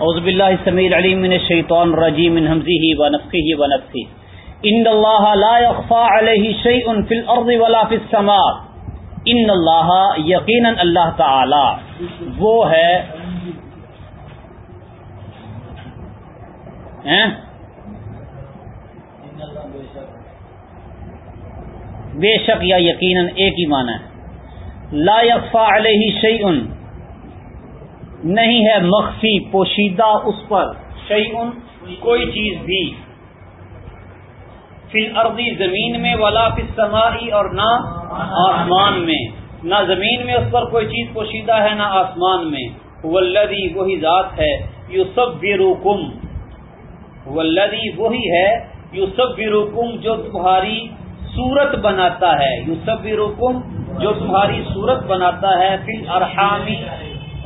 اعوذ باللہ السمیع العلیم من الشیطان الرجیم من حمزه ونفخه ونفثه ان اللہ لا يخفى علیہ شیء فی الارض ولا فی السماء. ان اللہ یقینا اللہ تعالی وہ ہے بے شک یا یقیناً ایک ہی معنی ہے. لا یکفا علیہ شیء نہیں ہے مخفی، پوشیدہ اس پر شیء کوئی چیز بھی۔ فی الارضی زمین میں، ولا فی السمائی اور نہ آسمان میں۔ نہ زمین میں اس پر کوئی چیز پوشیدہ ہے، نہ آسمان میں۔ ولدی وہی ذات ہے یو سب ولدی وہی ہے یو سب جو تمہاری صورت بناتا ہے۔ یو سب جو تمہاری صورت بناتا ہے۔ فی ارحامی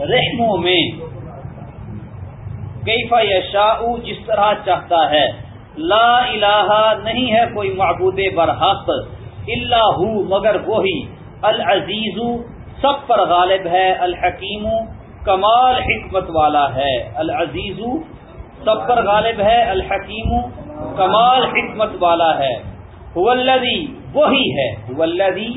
رحموں میں۔ کئی یشاء جس طرح چاہتا ہے۔ لا الہ نہیں ہے کوئی معبود برحق۔ اللہ مگر وہی۔ العزیز، سب پر غالب ہے۔ الحکیم، کمال حکمت والا ہے۔ العزیز، سب پر غالب ہے۔ الحکیم، کمال حکمت والا ہے۔ ولدی وہی ہے۔ ولدی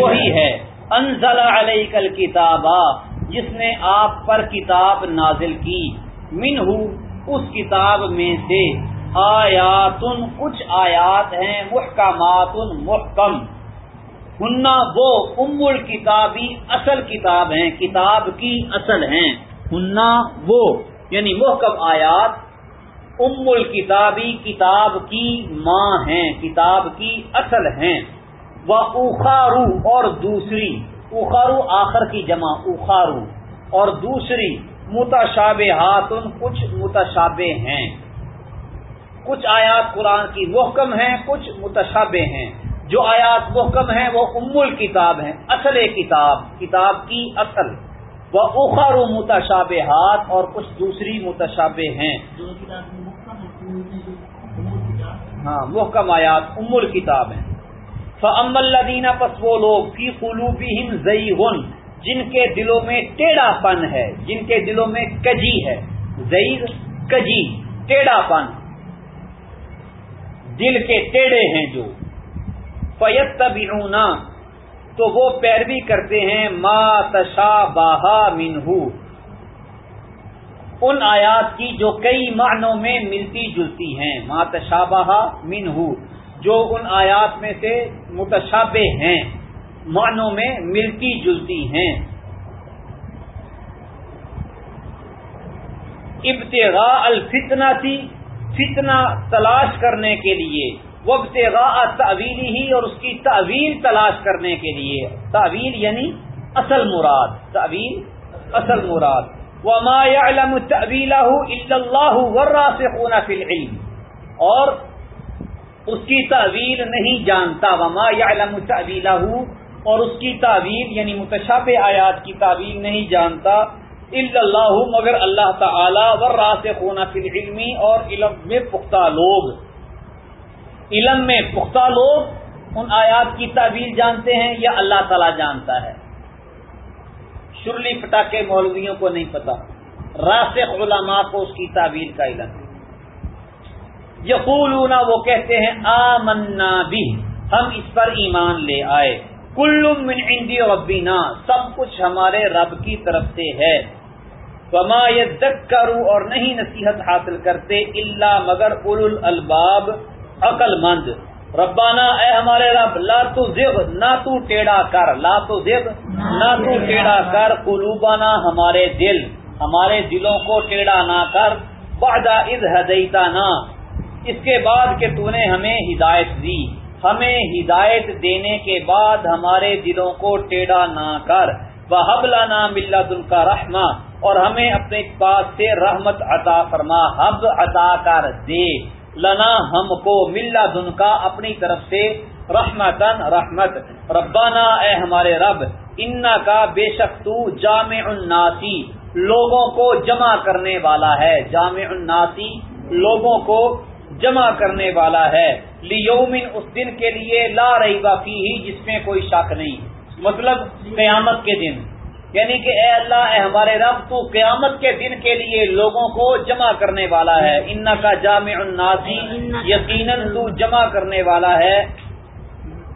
وہی ہے۔ انزل علیک الکتابہ جس نے آپ پر کتاب نازل کی۔ من اس کتاب میں سے آیاتن، کچھ آیات ہیں محکمات محکم۔ ہننا، وہ ام الکتابی اصل کتاب ہیں، کتاب کی اصل ہیں۔ ہننا، وہ یعنی محکم آیات، ام الکتابی کتاب کی ماں ہیں، کتاب کی اصل ہیں۔ وہ اخارو اور دوسری۔ اخارو آخر کی جمع اخارو اور دوسری متشابہات کچھ متشابہ ہیں۔ کچھ آیات قرآن کی محکم ہیں، کچھ متشابہ ہیں۔ جو آیات محکم ہیں، وہ ام الکتاب ہیں، اصل کتاب کتاب کی اصل۔ وہ اخر متشابہات اور کچھ دوسری متشابہ ہیں۔ ہاں محکم آیات ام الکتاب ہیں۔ فم الدینہ پس وہ لوگ فی قلوبہم ہند جن کے دلوں میں ٹیڑھا پن ہے، جن کے دلوں میں کجی ہے۔ زئی کجی، ٹیڑھا پن۔ دل کے ٹیڑے ہیں جو۔ فیت تو وہ پیروی کرتے ہیں، ما تشا باہا مینہ ان آیات کی جو کئی معنوں میں ملتی جلتی ہیں، ما تشا باہا مینہ جو ان آیات میں سے متشابہ ہیں، معنوں میں ملتی جلتی ہیں۔ ابتغاء الفتنہ تھی فتنہ تلاش کرنے کے لیے وقت تعویلی ہی اور اس کی تعویل تلاش کرنے کے لیے۔ تعویل یعنی اصل مراد تعویل اصل مراد۔ وما يعلم تأويله الا الله والراسخون في العلم۔ اور اس کی تعویل نہیں جانتا، وما يعلم تأويله اور اس کی تعویل یعنی متشابہ آیات کی تعویل نہیں جانتا اللہ مگر اللہ تعالی، والراسخون في العلم، اور علم میں پختہ لوگ۔ علم میں پختہ لوگ ان آیات کی تعویل جانتے ہیں، یا اللہ تعالی جانتا ہے۔ شرلی پٹاخے مولویوں کو نہیں پتا، راسخ علماء کو اس کی تعویل کا علم ہے۔ یقولون، وہ کہتے ہیں، آمنا بھی ہم اس پر ایمان لے آئے۔ کل من عندی ربینا سب کچھ ہمارے رب کی طرف سے ہے۔ وما کروں اور نہیں نصیحت حاصل کرتے اللہ مگر اول الباب عقل مند ربانہ اے ہمارے رب، لا تو نہ تو ٹیڑا کر، لا تو زب نہ تو ٹیڑا کر قلوبانہ ہمارے دل، ہمارے دلوں کو ٹیڑا نہ کر۔ بعد از ہدیتا نہ اس کے بعد کہ تو نے ہمیں ہدایت دی۔ ہمیں ہدایت دینے کے بعد ہمارے دلوں کو ٹیڑا نہ کر۔ وہ حبلانہ ملت ان کا رحمہ اور ہمیں اپنے پاس سے رحمت عطا فرما حب عطا کر دے۔ لنا ہم کو ملا دن کا اپنی طرف سے رحمتن رحمت۔ ربانہ اے ہمارے رب انا کا بے شک تو جامع الناسی۔ لوگوں کو جمع کرنے والا ہے۔ جامع الناسی، لوگوں کو جمع کرنے والا ہے۔ لیومن اس دن کے لیے لا رہی باقی ہی جس میں کوئی شک نہیں۔ مطلب قیامت کے دن۔ یعنی کہ اے اللہ، اے ہمارے رب، تو قیامت کے دن کے لیے لوگوں کو جمع کرنے والا ہے۔ ان کا جامع الناسی یقیناً تو جمع کرنے والا ہے۔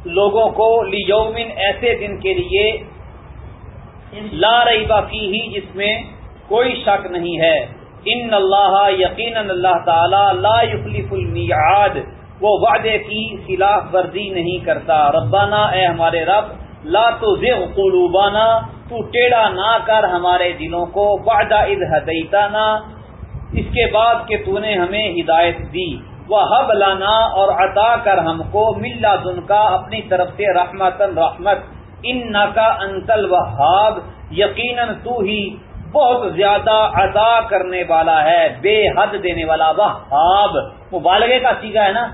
لوگوں کو لیومن ایسے دن کے لیے لا رہی باقی ہی جس میں کوئی شک نہیں ہے۔ ان اللہ یقین اللہ تعالی لا یخلف المیعاد وہ وعدے کی خلاف ورزی نہیں کرتا۔ ربانہ اے ہمارے رب، لا تو قلوبانا تو ٹیڑا نہ کر ہمارے دلوں کو۔ وعدہ اد ہدیتانا اس کے بعد کہ تو نے ہمیں ہدایت دی۔ وہ حب لانا اور عطا کر ہم کو۔ ملا دن کا اپنی طرف سے رحمت رحمت۔ ان کا انتل وہاب یقیناً تو ہی بہت زیادہ عطا کرنے والا ہے، بے حد دینے والا، وہاب، مبالغے کا سیگا ہے نا۔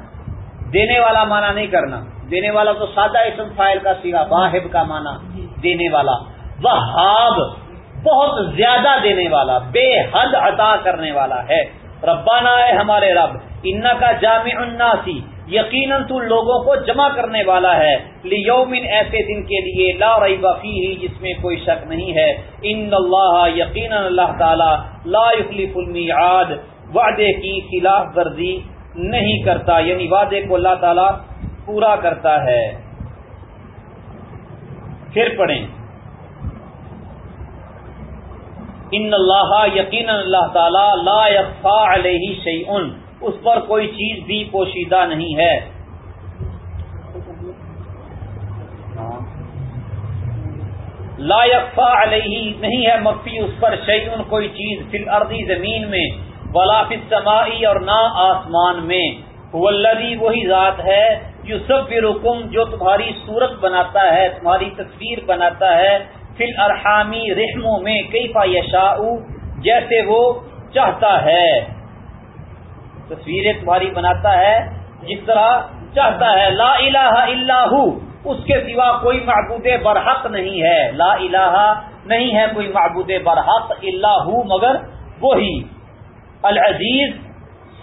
دینے والا مانا نہیں کرنا۔ دینے والا تو سادہ اسم فائل کا سیگا واحب کا مانا۔ دینے والا۔ وہاب، بہت زیادہ دینے والا، بے حد عطا کرنے والا ہے۔ ربانہ ہے ہمارے رب ان کا جامع الناسی۔ یقیناً تو لوگوں کو جمع کرنے والا ہے۔ لیومن ایسے دن کے لیے لا بفی ہی جس میں کوئی شک نہیں ہے۔ ان اللہ یقیناً اللہ تعالی لا يخلف المیعاد، وعدے کی خلاف ورزی نہیں کرتا یعنی وعدے کو اللہ تعالی پورا کرتا ہے۔ پھر پڑھیں۔ ان اللہ یقین اللہ تعالی لا یخفا علیہ شیئن۔ اس پر کوئی چیز بھی پوشیدہ نہیں ہے۔ لا یکفا علیہ نہیں ہے مفی اس پر شیئن، کوئی چیز فی الارضی زمین میں، ولا فی السمائی اور نہ آسمان میں۔ والذی وہی ذات ہے جو سب جو تمہاری صورت بناتا ہے، تمہاری تصویر بناتا ہے۔ فل ارحامی رحموں میں کئی پا جیسے وہ چاہتا ہے۔ تصویریں تمہاری بناتا ہے، جس طرح چاہتا ہے، لا الہ الا ہو، اس کے سوا کوئی معبود برحق نہیں ہے۔ لا الہ نہیں ہے کوئی معبود برحق اللہ مگر وہی۔ العزیز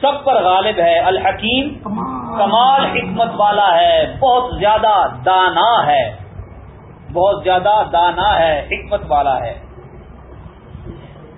سب پر غالب ہے، الحکیم کمال حکمت والا ہے، بہت زیادہ دانا ہے۔ بہت زیادہ دانا ہے، حکمت والا ہے۔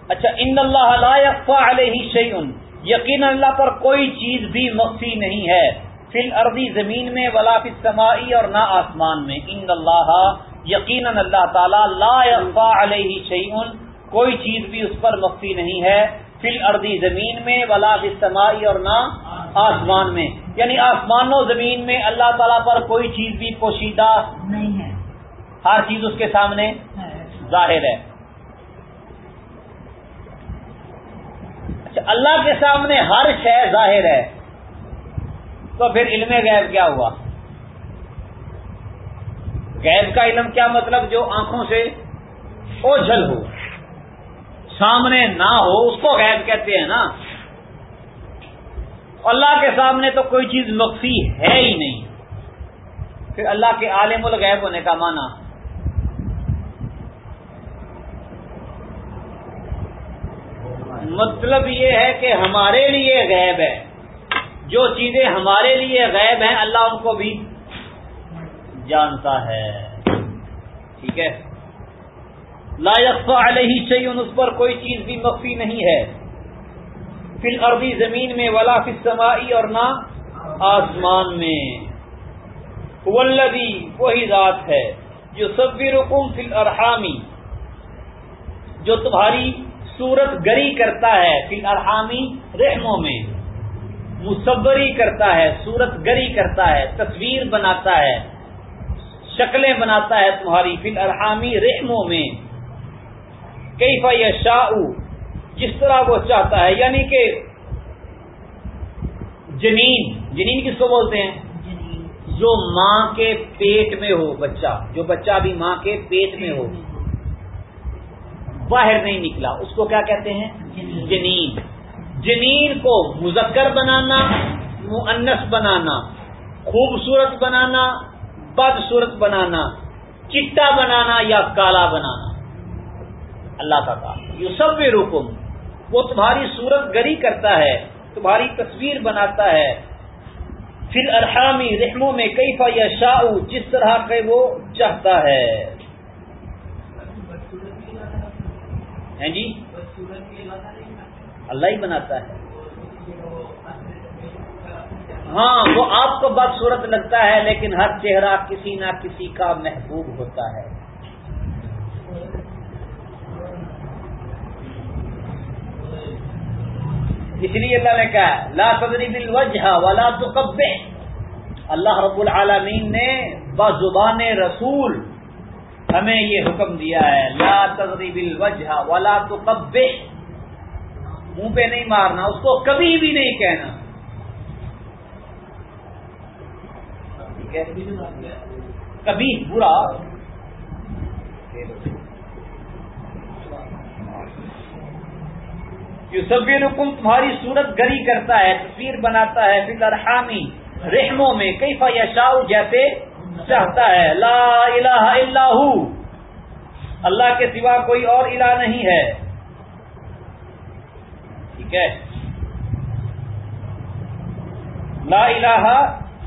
اچھا ان اللہ لا علیہ شیئن یقین اللہ پر کوئی چیز بھی مخفی نہیں ہے۔ فل اردی زمین میں ولا فی سمائی اور نہ آسمان میں۔ ان اللہ یقین اللہ تعالی لا علیہ شیئن کوئی چیز بھی اس پر مخفی نہیں ہے۔ فل اردی زمین میں ولا فی سمائی اور نہ آسمان میں۔ یعنی آسمان و زمین میں اللہ تعالیٰ پر کوئی چیز بھی پوشیدہ نہیں ہے۔ ہر چیز اس کے سامنے ظاہر ہے۔ اللہ کے سامنے ہر شے ظاہر ہے۔ تو پھر علم غیب کیا ہوا؟ غیب کا علم کیا مطلب جو آنکھوں سے اوجھل ہو؟ سامنے نہ ہو، اس کو غیب کہتے ہیں نا۔ اللہ کے سامنے تو کوئی چیز مخفی ہے ہی نہیں۔ پھر اللہ کے عالم الغیب ہونے کا معنی۔ مطلب یہ ہے کہ ہمارے لیے غیب ہے۔ جو چیزیں ہمارے لیے غیب ہیں، اللہ ان کو بھی جانتا ہے۔ ٹھیک ہے؟ لا یقفا علیہ شیون اس پر کوئی چیز بھی مخفی نہیں ہے۔ فی الارضی زمین میں، ولا فی السمائی اور نہ آسمان میں۔ ولدی وہی ذات ہے۔ جو سب رکم فی الارحامی جو تمہاری صورت گری کرتا ہے فی الحامی رحموں میں مصوری کرتا ہے صورت گری کرتا ہے تصویر بناتا ہے شکلیں بناتا ہے تمہاری فی الحامی رحموں میں۔ کئی فا جس طرح وہ چاہتا ہے یعنی کہ جنین جنین کس کو بولتے ہیں؟ جو ماں کے پیٹ میں ہو بچہ جو بچہ بھی ماں کے پیٹ میں ہو۔ باہر نہیں نکلا۔ اس کو کیا کہتے ہیں؟ جنین۔ جنین کو مذکر بنانا معنس بنانا، خوبصورت بنانا، بدصورت بنانا، چٹا بنانا یا کالا بنانا۔ اللہ کا کام۔ یہ سب رکم وہ تمہاری صورت گری کرتا ہے، تمہاری تصویر بناتا ہے۔ پھر ارحامی رحموں میں کئی فا یا جس طرح کے وہ چاہتا ہے۔ ہیں جی؟ اللہ ہی بناتا ہے۔ ہاں وہ آپ کو بدصورت لگتا ہے، لیکن ہر چہرہ کسی نہ کسی کا محبوب ہوتا ہے۔ اس لیے اللہ نے کہا، لا صدری بالوجہ ولا تقبع اللہ رب العالمین نے بزبان رسول ہمیں یہ حکم دیا ہے، لا تضرب الوجہ ولا تقبع منہ پہ نہیں مارنا، اس کو کبھی بھی نہیں کہنا۔ کبھی برا۔ جو سب رکم تمہاری صورت گری کرتا ہے، تصویر بناتا ہے، فی الرحامی رحموں میں کئی فیشاؤ جیسے چاہتا ہے۔ لا الہ الا ہو۔ اللہ کے سوا کوئی اور الہ نہیں ہے۔ ٹھیک ہے۔ لا الہ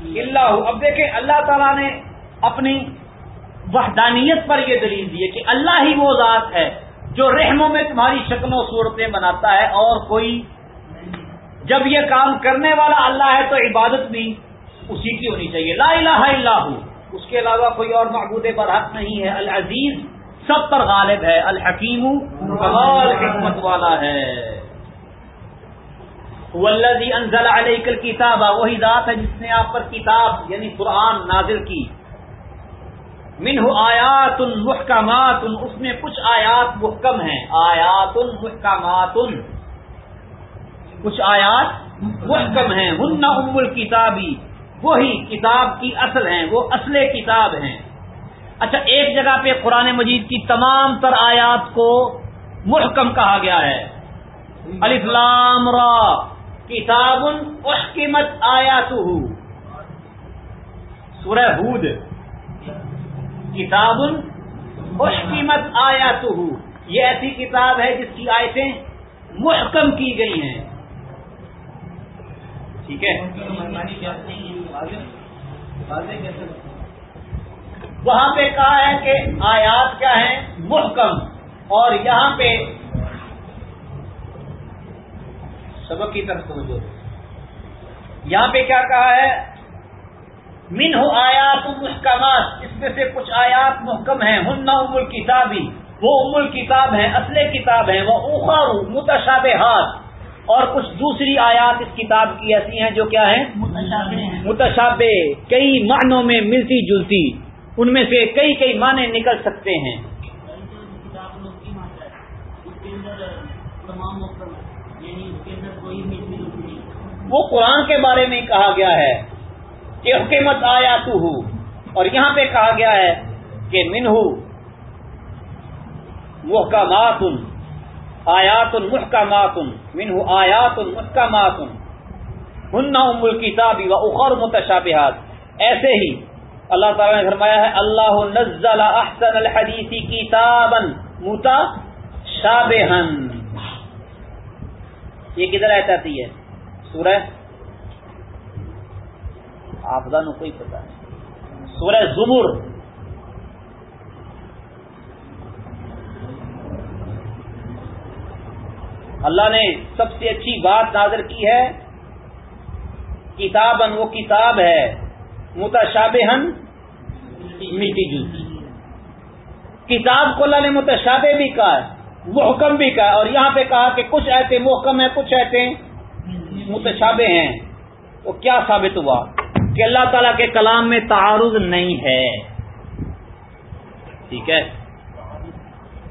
الا ہو۔ اب دیکھیں اللہ تعالیٰ نے اپنی وحدانیت پر یہ دلیل دی ہے کہ اللہ ہی وہ ذات ہے جو رحموں میں تمہاری شکل و صورتیں بناتا ہے اور کوئی جب یہ کام کرنے والا اللہ ہے تو عبادت بھی اسی کی ہونی چاہیے۔ لا الہ الا ہو۔ اس کے علاوہ کوئی اور معبود پر حق نہیں ہے۔ العزیز سب پر غالب ہے۔ الحکیم کمال حکمت والا ہے۔ ولدی انزل علیہ کتاب وہی ذات ہے جس نے آپ پر کتاب یعنی قرآن نازل کی۔ منہ آیات محکمات، اس میں کچھ آیات محکم ہیں۔ آیات محکمات، کچھ آیات محکم ہیں۔ ہن ام الکتابی وہی کتاب کی اصل ہیں، وہ اصل کتاب ہیں۔ اچھا ایک جگہ پہ قرآن مجید کی تمام تر آیات کو محکم کہا گیا ہے۔ الفلام را، کتاب احکمت آیات سورہ ہود، کتاب احکمت آیات یہ ایسی کتاب ہے جس کی آیتیں محکم کی گئی ہیں۔ ٹھیک ہے؟ وہاں پہ کہا ہے کہ آیات کیا ہیں؟ محکم۔ اور یہاں پہ سبق کی طرف سمجھو یہاں پہ کیا کہا ہے؟ من آیات محکمات۔ اس میں سے کچھ آیات محکم ہیں۔ ہن ام الکتابی۔ وہ ام الکتاب ہیں، اصل کتاب ہیں۔ وہ اخر متشاب اور کچھ دوسری آیات اس کتاب کی ایسی ہیں جو کیا ہیں؟ متشابہ کئی معنوں میں ملتی جلتی ان میں سے کئی کئی معنی نکل سکتے ہیں۔ وہ قرآن کے بارے میں کہا گیا ہے کہ حکمت آیا تو اور یہاں پہ کہا گیا ہے کہ منہ محکمات آیات المحکمات منہ آیات المحکمات ہن ام الکتاب و اخر متشابہات۔ ایسے ہی اللہ تعالی نے فرمایا ہے، اللہ نزل احسن الحدیث کتابا متشابہا۔ یہ کدھر آیت آتی ہے؟ سورہ؟ آپدا نو کوئی پتا نہیں۔ سورہ زمر۔ اللہ نے سب سے اچھی بات نازر کی ہے۔ کتاب وہ کتاب ہے۔ متشابہن میٹھی جلتی کتاب کو اللہ نے متشابہ بھی کہا ہے، محکم بھی کہا اور یہاں پہ کہا کہ کچھ ایسے محکم ہیں، کچھ ایسے متشابہ ہیں۔ وہ کیا ثابت ہوا؟ کہ اللہ تعالی کے کلام میں تعارض نہیں ہے۔ ٹھیک ہے؟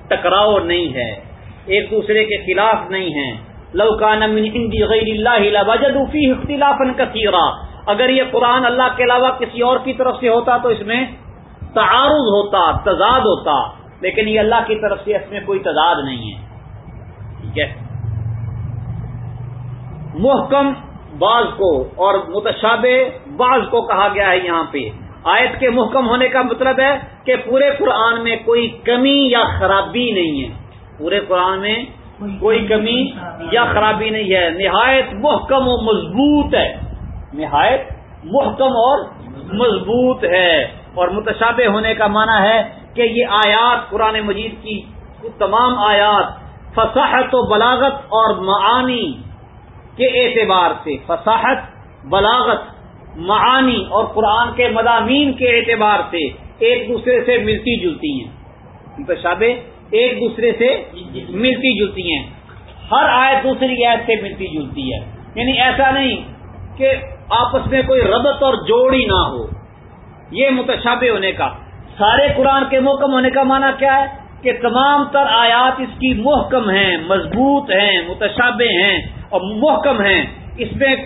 ٹکراؤ نہیں ہے۔ ایک دوسرے کے خلاف نہیں ہے لوکان غیر اللہ اختلاف کثیرہ اگر یہ قرآن اللہ کے علاوہ کسی اور کی طرف سے ہوتا تو اس میں تعارض ہوتا، تضاد ہوتا، لیکن یہ اللہ کی طرف سے اس میں کوئی تضاد نہیں ہے۔ ٹھیک ہے محکم بعض کو اور متشابہ بعض کو کہا گیا ہے یہاں پہ۔ آیت کے محکم ہونے کا مطلب ہے کہ پورے قرآن میں کوئی کمی یا خرابی نہیں ہے۔ پورے قرآن میں کوئی کمی یا خرابی نہیں ہے۔ نہایت محکم و مضبوط ہے۔ نہایت محکم اور مضبوط ہے۔ اور متشابہ ہونے کا معنی ہے کہ یہ آیات قرآن مجید کی تمام آیات فصاحت و بلاغت اور معانی کے اعتبار سے، فصاحت، بلاغت، معانی اور قرآن کے مضامین کے اعتبار سے ایک دوسرے سے ملتی جلتی ہیں۔ متشابہ ایک دوسرے سے ملتی جلتی ہیں۔ ہر آیت دوسری آیت سے ملتی جلتی ہے۔ یعنی ایسا نہیں کہ آپس میں کوئی ربط اور جوڑ ہی نہ ہو۔ یہ متشابہ ہونے کا۔ سارے قرآن کے محکم ہونے کا معنی کیا ہے؟ کہ تمام تر آیات اس کی محکم ہیں، مضبوط ہیں، متشابہ ہیں اور محکم ہیں۔ اس میں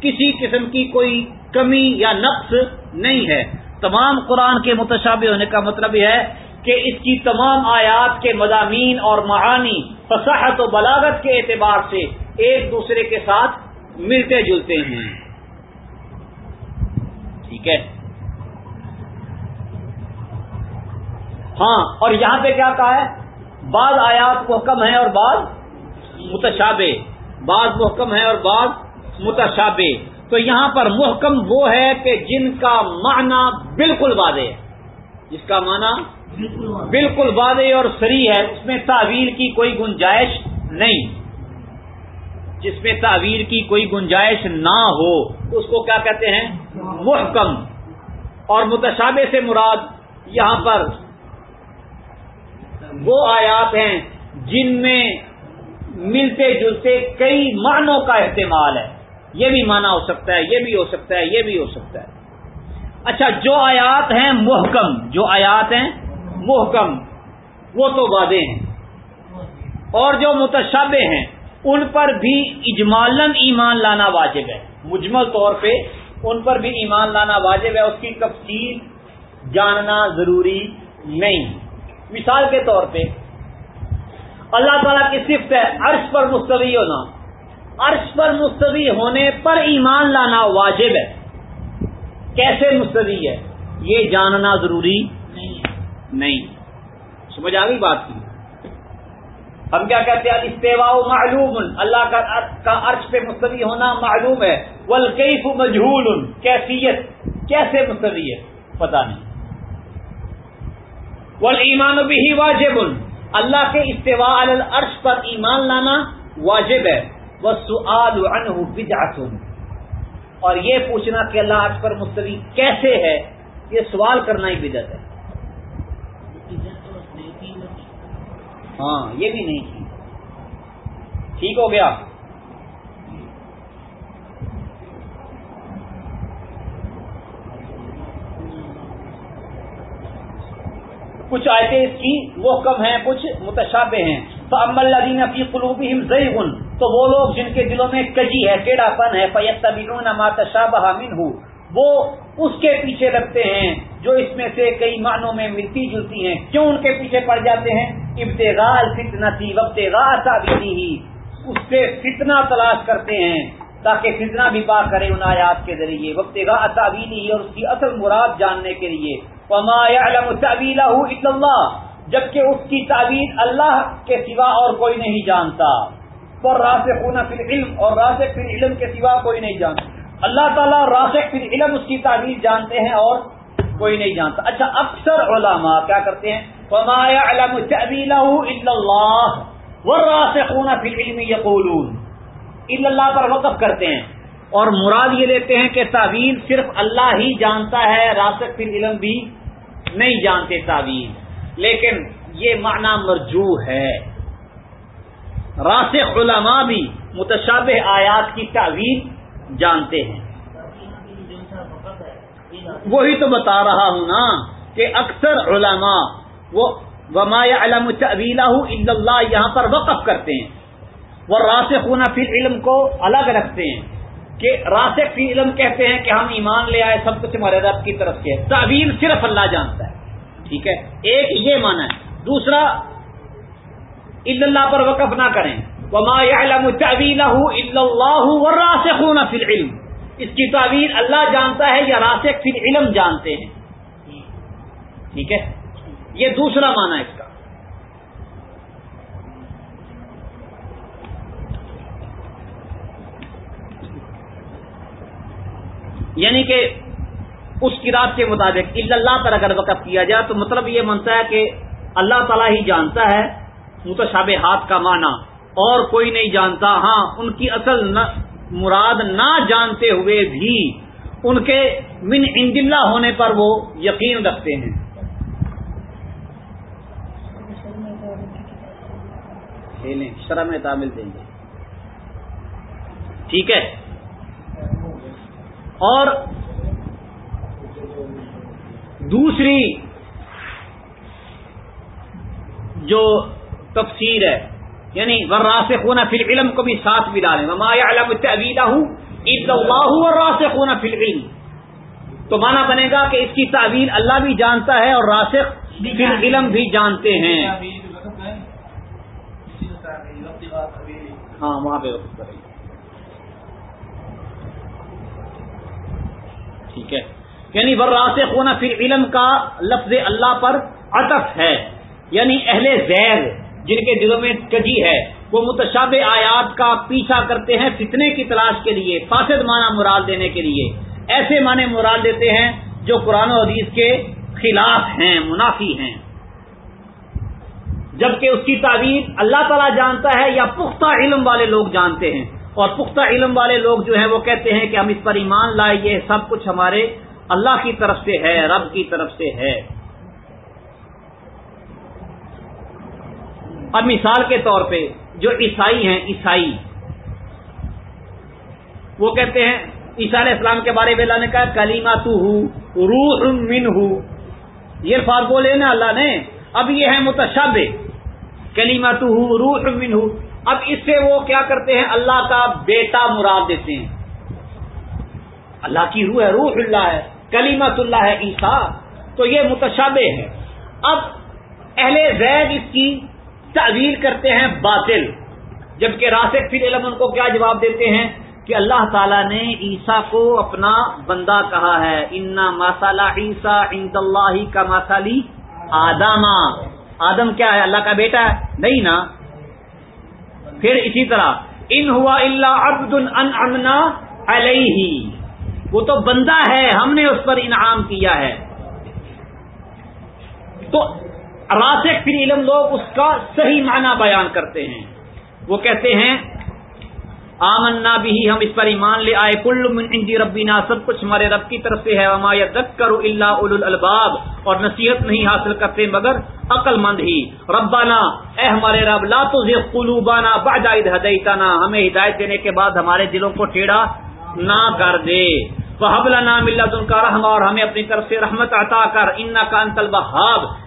کسی قسم کی کوئی کمی یا نقص نہیں ہے۔ تمام قرآن کے متشابہ ہونے کا مطلب یہ ہے کہ اس کی تمام آیات کے مضامین اور معانی فصاحت و بلاغت کے اعتبار سے ایک دوسرے کے ساتھ ملتے جلتے ہیں۔ ٹھیک ہے۔ ہاں اور یہاں پہ کیا کہا ہے؟ بعض آیات محکم ہیں اور بعض متشابہ۔ بعض محکم ہیں اور بعض متشابہ۔ تو یہاں پر محکم وہ ہے کہ جن کا معنی بالکل واضح ہے۔ جس کا معنی بالکل واضح۔ اور سری ہے۔ اس میں تعویر کی کوئی گنجائش نہیں۔ جس میں تعویر کی کوئی گنجائش نہ ہو، اس کو کیا کہتے ہیں؟ محکم۔ اور متشابہ سے مراد یہاں پر وہ آیات ہیں جن میں ملتے جلتے کئی معنوں کا استعمال ہے۔ یہ بھی مانا ہو سکتا ہے، یہ بھی ہو سکتا ہے، یہ بھی ہو سکتا ہے۔ اچھا جو آیات ہیں محکم، جو آیات ہیں محکم وہ تو واضح ہیں۔ اور جو متشابہ ہیں، ان پر بھی اجمالن ایمان لانا واجب ہے۔ مجمل طور پہ ان پر بھی ایمان لانا واجب ہے، اس کی تفصیل جاننا ضروری نہیں۔ مثال کے طور پہ، اللہ تعالیٰ کی صفت ہے، عرش پر مستوی ہونا۔ عرش پر مستوی ہونے پر ایمان لانا واجب ہے۔ کیسے مستوی ہے؟ یہ جاننا ضروری نہیں۔ سمجھ آ گئی بات کی؟ ہم کیا کہتے ہیں؟ استوا معلوم، اللہ کا عرش پہ مستوی ہونا معلوم ہے۔ ولکیف مجہول کیفیت۔ کیسے مستوی ہے؟ پتا نہیں۔ ول ایمان بھی واجب، اللہ کے استوا العرش پر ایمان لانا واجب ہے۔ وہ سعال اور یہ پوچھنا کہ اللہ عرش پر مستوی کیسے ہے؟ یہ سوال کرنا ہی بدت ہے۔ ہاں یہ بھی نہیں۔ کی ٹھیک ہو گیا۔ کچھ آیتیں اس کی، وہ کم ہیں، کچھ متشابہ ہیں۔ تو امل الدین فی قلوبہم زیغن تو وہ لوگ جن کے دلوں میں کجی ہے، ٹیڑھا پن ہے فیتبعون ما تشابہ منہ وہ اس کے پیچھے لگتے ہیں جو اس میں سے کئی معنوں میں ملتی جلتی ہیں۔ کیوں ان کے پیچھے پڑ جاتے ہیں؟ ابتغال فتنہ تھی وبتغا اس سے فتنہ تلاش کرتے ہیں تاکہ فتنہ بھی پا کرے ان آیات کے ذریعے۔ وبتغا تعبیری اور اس کی اصل مراد جاننے کے لیے۔ وما يعلم الا اللہ جبکہ اس کی تعبیر اللہ کے سوا اور کوئی نہیں جانتا۔ اور راسخ ہونا پھر علم اور راسخ پھر علم کے سوا کوئی نہیں جانتا۔ اللہ تعالیٰ راسخ پھر علم اس کی تعبیر جانتے ہیں اور کوئی نہیں جانتا۔ اچھا اکثر علماء کیا کرتے ہیں؟ وما يعلم تعبیلہ الا اللہ والراسخون فی العلم یقولون الا اللہ پر وقف کرتے ہیں۔ اور مراد یہ لیتے ہیں کہ تعویل صرف اللہ ہی جانتا ہے راسک پھر علم بھی نہیں جانتے تعویل۔ لیکن یہ معنی مرجو ہے۔ راسخ علماء بھی متشابہ آیات کی تعویل جانتے ہیں۔ وہی تو بتا رہا ہوں نا کہ اکثر علماء وہ وما علم تعویلہ اللہ یہاں پر وقف کرتے ہیں۔ وہ راسخ پھر علم کو الگ رکھتے ہیں کہ راسک کی علم کہتے ہیں کہ ہم ایمان لے آئے، سب کچھ ہمارے رب کی طرف سے۔ تعویل صرف اللہ جانتا ہے، ٹھیک ہے؟ ایک یہ مانا ہے۔ دوسرا اللہ پر وقف نہ کریں۔ وما يعلم تعويله الا الله والراسخون في العلم۔ اس کی تعویل اللہ جانتا ہے یا راسخ فی العلم جانتے ہیں؟ ٹھیک ہے؟ یہ دوسرا مانا اس کا۔ یعنی کہ اس کتاب کے مطابق اللہ پر اگر وقف کیا جائے تو مطلب یہ منتا ہے کہ اللہ تعالیٰ ہی جانتا ہے۔ متشابہات کا معنی۔ اور کوئی نہیں جانتا۔ ہاں ان کی اصل مراد نہ جانتے ہوئے بھی ان کے من اللہ ہونے پر وہ یقین رکھتے ہیں۔ شرح میں تعمل دیں گے۔ ٹھیک ہے۔ اور دوسری جو تفسیر ہے یعنی ورا سے خونا فل علم کو بھی ساتھ بھی ڈالیں مایا علم ابیلا ہوں عید اللہ خونا فل علم تو مانا بنے گا کہ اس کی تعویل اللہ بھی جانتا ہے اور راسخ فل علم بھی جانتے ہیں ہاں وہاں پہ ٹھیک ہے یعنی راسخ خونا فل علم کا لفظ اللہ پر عطف ہے یعنی اہل زیر جن کے دلوں میں کجی ہے، وہ متشاب آیات کا پیچھا کرتے ہیں فتنے کی تلاش کے لیے، فاسد معنی مراد دینے کے لیے۔ ایسے معنی مراد دیتے ہیں جو قرآن و حدیث کے خلاف ہیں، منافی ہیں۔ جبکہ اس کی تعبیر اللہ تعالیٰ جانتا ہے یا پختہ علم والے لوگ جانتے ہیں۔ اور پختہ علم والے لوگ جو ہیں، وہ کہتے ہیں کہ ہم اس پر ایمان لائے، یہ سب کچھ ہمارے اللہ کی طرف سے ہے، رب کی طرف سے ہے۔ اب مثال کے طور پہ جو عیسائی ہیں، عیسائی۔ وہ کہتے ہیں، عیسیٰ علیہ السلام کے بارے میں اللہ نے کہا کلیما تو ہوں روح من ہوں یہ الفاظ بولے نا اللہ نے۔ اب یہ ہے متشب کلیما تو ہوں روح من ہوں اب اس سے وہ کیا کرتے ہیں؟ اللہ کا بیٹا مراد دیتے ہیں۔ اللہ کی روح ہے، روح اللہ ہے کلیمت اللہ ہے عیسا تو یہ متشابہ ہے۔ اب اہل زید اس کی تعویل کرتے ہیں باطل۔ جبکہ راسک فی علم ان کو کیا جواب دیتے ہیں؟ کہ اللہ تعالیٰ نے عیسا کو اپنا بندہ کہا ہے۔ انا مسالہ عیسا انت اللہ کا مسالی آدم آدم کیا ہے؟ اللہ کا بیٹا ہے؟ نہیں نا۔ پھر اسی طرح، ان ہوا اللہ عبد ان امنا علیہ وہ تو بندہ ہے، ہم نے اس پر انعام کیا ہے۔ تو راسک فی علم لوگ اس کا صحیح معنی بیان کرتے ہیں۔ وہ کہتے ہیں، آمنا بھی ہم اس پر ایمان لے آئے۔ کل من عندی ربینا سب کچھ ہمارے رب کی طرف سے ہے۔ وما یذکر الا اولو الالباب۔ اور نصیحت نہیں حاصل کرتے مگر عقل مند ہی۔ ربانا اے ہمارے رب، لا تزغ قلوبنا بعد اذ هديتنا ہمیں ہدایت دینے کے بعد ہمارے دلوں کو ٹیڑھا نہ کر دے۔ وحبل نام اللہ ان کا رحم اور ہمیں اپنی طرف سے رحمت عطا کر۔ ان کا انتل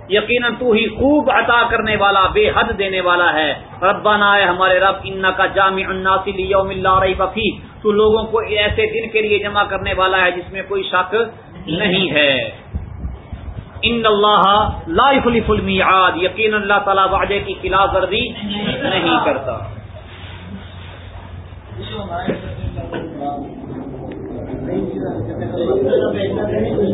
یقیناً تو ہی خوب عطا کرنے والا، بے حد دینے والا ہے۔ ربنا ہے ہمارے رب ان کا جامع الناس لیوم اللہ ریب فی۔ تو لوگوں کو ایسے دن کے لیے جمع کرنے والا ہے جس میں کوئی شک نہیں ہے۔ ان اللہ لا يخلف المیعاد۔ یقین اللہ تعالی وعدے کی خلاف ورزی نہیں کرتا۔